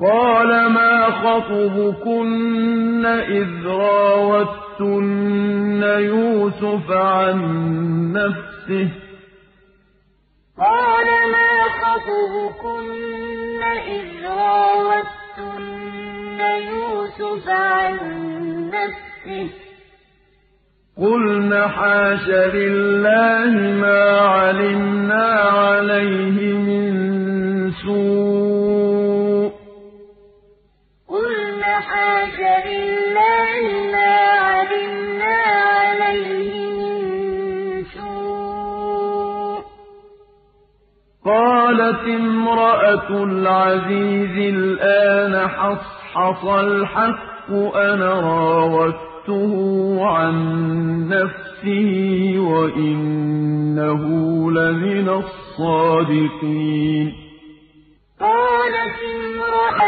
قَالَ مَا خَطْبُكُنَّ إِذْ رَاوَدتُّنَّ يُوسُفَ عَن نَّفْسِهِ ۚ قُلْنَ حَاشَ لِلَّهِ مَا عَلِمْنَا عَلَيْهِ قَالَتِ امْرَأَتُ الْعَزِيزِ الْآنَ حَصْحَصَ الْحَقُّ أَنَا رَاوَدتُّهُ عَن نَّفْسِهِ وَإِنَّهُ لَمِنَ الصَّادِقِينَ.